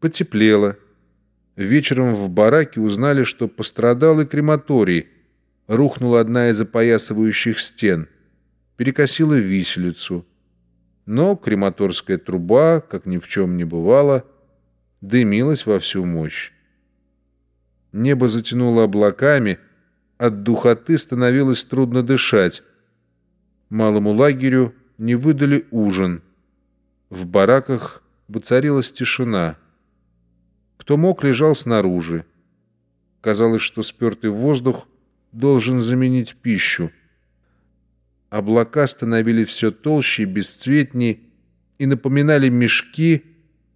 Потеплело. Вечером в бараке узнали, что пострадал и крематорий. Рухнула одна из опоясывающих стен. Перекосила виселицу. Но крематорская труба, как ни в чем не бывало, дымилась во всю мощь. Небо затянуло облаками, от духоты становилось трудно дышать. Малому лагерю не выдали ужин. В бараках воцарилась тишина. Кто мог, лежал снаружи. Казалось, что спертый воздух должен заменить пищу. Облака становились все толще и бесцветнее и напоминали мешки,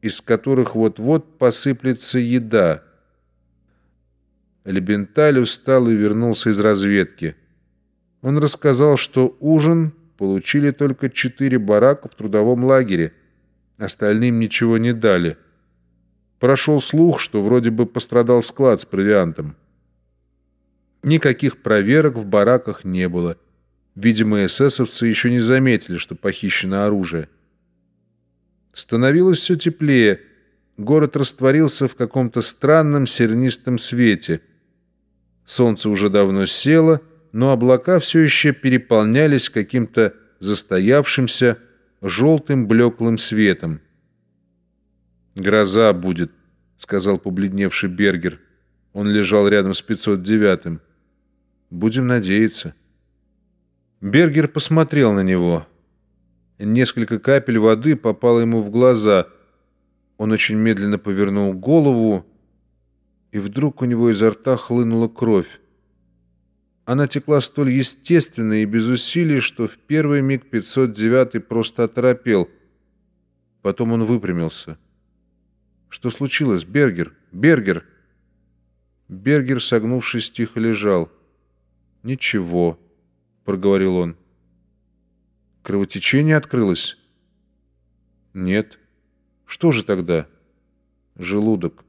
из которых вот-вот посыплется еда. Лебенталь устал и вернулся из разведки. Он рассказал, что ужин получили только четыре барака в трудовом лагере, остальным ничего не дали. Прошел слух, что вроде бы пострадал склад с провиантом. Никаких проверок в бараках не было. Видимо, эсэсовцы еще не заметили, что похищено оружие. Становилось все теплее. Город растворился в каком-то странном сернистом свете. Солнце уже давно село, но облака все еще переполнялись каким-то застоявшимся желтым блеклым светом. «Гроза будет», — сказал побледневший Бергер. Он лежал рядом с 509-м. «Будем надеяться». Бергер посмотрел на него. Несколько капель воды попало ему в глаза. Он очень медленно повернул голову, и вдруг у него изо рта хлынула кровь. Она текла столь естественно и без усилий, что в первый миг 509 просто оторопел. Потом он выпрямился. «Что случилось, Бергер? Бергер!» Бергер, согнувшись, тихо лежал. «Ничего», — проговорил он. «Кровотечение открылось?» «Нет». «Что же тогда?» «Желудок».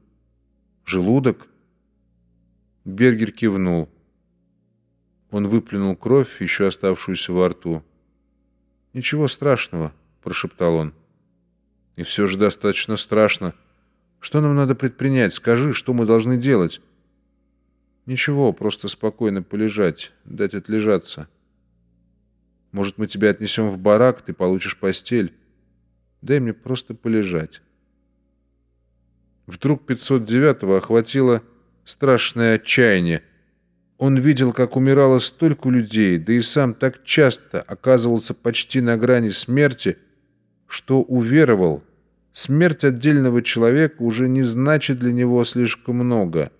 «Желудок?» Бергер кивнул. Он выплюнул кровь, еще оставшуюся во рту. «Ничего страшного», — прошептал он. «И все же достаточно страшно. Что нам надо предпринять? Скажи, что мы должны делать?» «Ничего, просто спокойно полежать, дать отлежаться. Может, мы тебя отнесем в барак, ты получишь постель. Дай мне просто полежать». Вдруг 509-го охватило страшное отчаяние — он видел, как умирало столько людей, да и сам так часто оказывался почти на грани смерти, что уверовал, смерть отдельного человека уже не значит для него слишком много.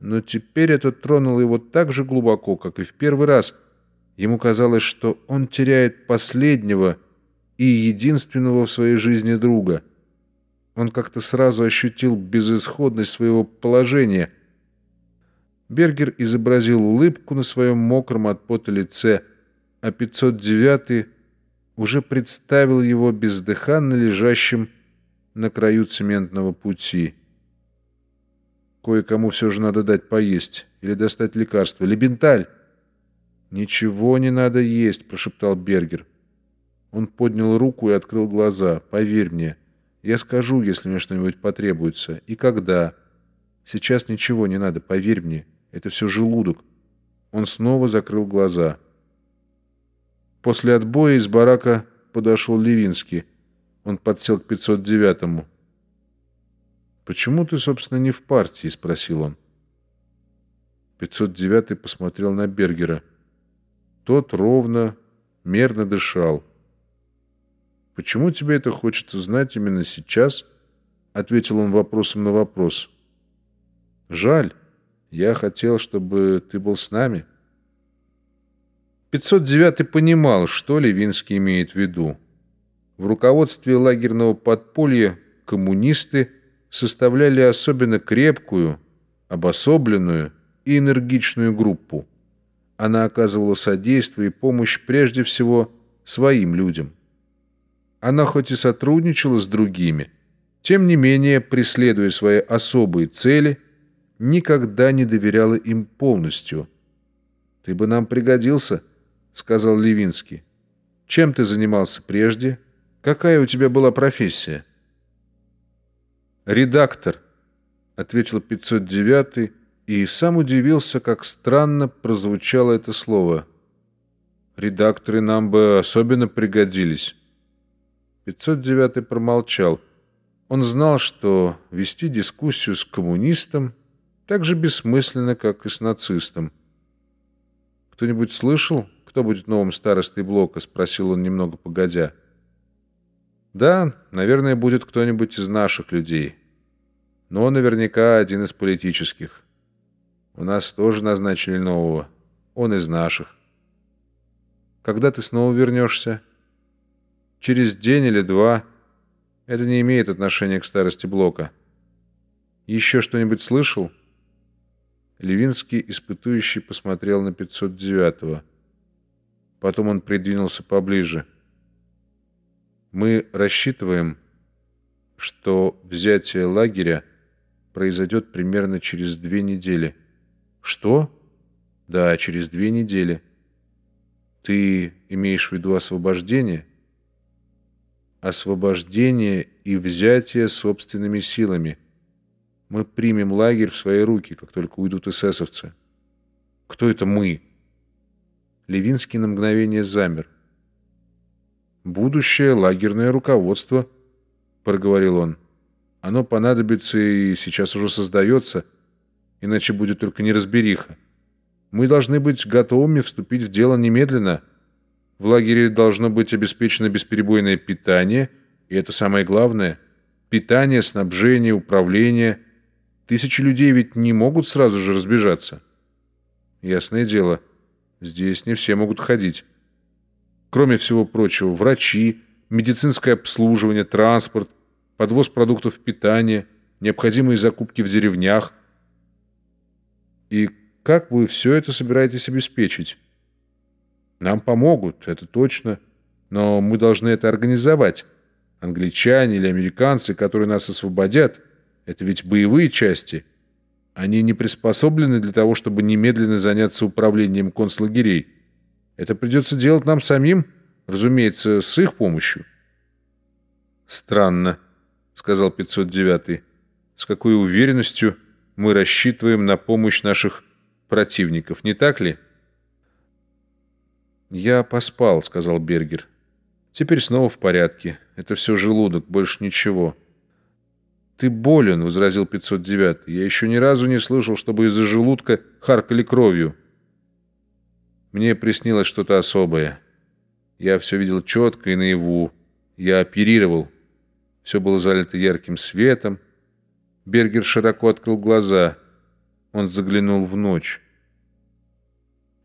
Но теперь это тронуло его так же глубоко, как и в первый раз. Ему казалось, что он теряет последнего и единственного в своей жизни друга. Он как-то сразу ощутил безысходность своего положения – Бергер изобразил улыбку на своем мокром от пота лице, а 509-й уже представил его бездыханно лежащим на краю цементного пути. Кое-кому все же надо дать поесть или достать лекарство. «Лебенталь!» «Ничего не надо есть», — прошептал Бергер. Он поднял руку и открыл глаза. «Поверь мне, я скажу, если мне что-нибудь потребуется. И когда. Сейчас ничего не надо, поверь мне». Это все желудок. Он снова закрыл глаза. После отбоя из барака подошел Левинский. Он подсел к 509-му. «Почему ты, собственно, не в партии?» — спросил он. 509-й посмотрел на Бергера. Тот ровно, мерно дышал. «Почему тебе это хочется знать именно сейчас?» — ответил он вопросом на вопрос. «Жаль». Я хотел, чтобы ты был с нами. 509 понимал, что Левинский имеет в виду. В руководстве лагерного подполья коммунисты составляли особенно крепкую, обособленную и энергичную группу. Она оказывала содействие и помощь прежде всего своим людям. Она хоть и сотрудничала с другими, тем не менее, преследуя свои особые цели – никогда не доверяла им полностью. «Ты бы нам пригодился», — сказал Левинский. «Чем ты занимался прежде? Какая у тебя была профессия?» «Редактор», — ответил 509 и сам удивился, как странно прозвучало это слово. «Редакторы нам бы особенно пригодились». 509 промолчал. Он знал, что вести дискуссию с коммунистом так же бессмысленно, как и с нацистом. «Кто-нибудь слышал, кто будет новым старостой блока?» — спросил он немного погодя. «Да, наверное, будет кто-нибудь из наших людей. Но наверняка один из политических. У нас тоже назначили нового. Он из наших. Когда ты снова вернешься?» «Через день или два. Это не имеет отношения к старости блока. Еще что-нибудь слышал?» Левинский, испытующий, посмотрел на 509-го. Потом он придвинулся поближе. «Мы рассчитываем, что взятие лагеря произойдет примерно через две недели». «Что?» «Да, через две недели». «Ты имеешь в виду освобождение?» «Освобождение и взятие собственными силами». Мы примем лагерь в свои руки, как только уйдут эсэсовцы. Кто это мы? Левинский на мгновение замер. Будущее лагерное руководство, проговорил он. Оно понадобится и сейчас уже создается, иначе будет только неразбериха. Мы должны быть готовыми вступить в дело немедленно. В лагере должно быть обеспечено бесперебойное питание, и это самое главное. Питание, снабжение, управление – Тысячи людей ведь не могут сразу же разбежаться. Ясное дело, здесь не все могут ходить. Кроме всего прочего, врачи, медицинское обслуживание, транспорт, подвоз продуктов питания, необходимые закупки в деревнях. И как вы все это собираетесь обеспечить? Нам помогут, это точно, но мы должны это организовать. Англичане или американцы, которые нас освободят – это ведь боевые части. Они не приспособлены для того, чтобы немедленно заняться управлением концлагерей. Это придется делать нам самим, разумеется, с их помощью. «Странно», — сказал 509-й. «С какой уверенностью мы рассчитываем на помощь наших противников, не так ли?» «Я поспал», — сказал Бергер. «Теперь снова в порядке. Это все желудок, больше ничего». «Ты болен», — возразил 509. «Я еще ни разу не слышал, чтобы из-за желудка харкали кровью». Мне приснилось что-то особое. Я все видел четко и наяву. Я оперировал. Все было залито ярким светом. Бергер широко открыл глаза. Он заглянул в ночь.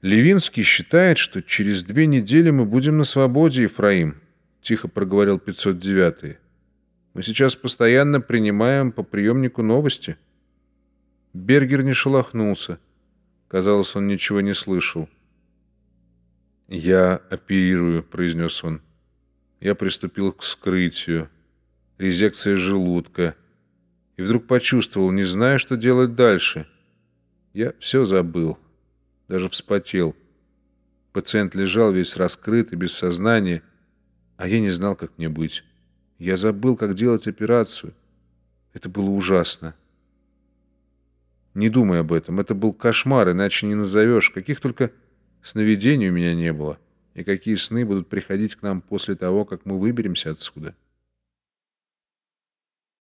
«Левинский считает, что через две недели мы будем на свободе, Ефраим», — тихо проговорил 509. Мы сейчас постоянно принимаем по приемнику новости». Бергер не шелохнулся. Казалось, он ничего не слышал. «Я оперирую», — произнес он. Я приступил к вскрытию. Резекция желудка. И вдруг почувствовал, не зная, что делать дальше. Я все забыл. Даже вспотел. Пациент лежал весь раскрыт и без сознания, а я не знал, как мне быть. Я забыл, как делать операцию. Это было ужасно. Не думай об этом. Это был кошмар, иначе не назовешь. Каких только сновидений у меня не было. И какие сны будут приходить к нам после того, как мы выберемся отсюда.